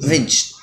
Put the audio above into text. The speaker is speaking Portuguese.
vinte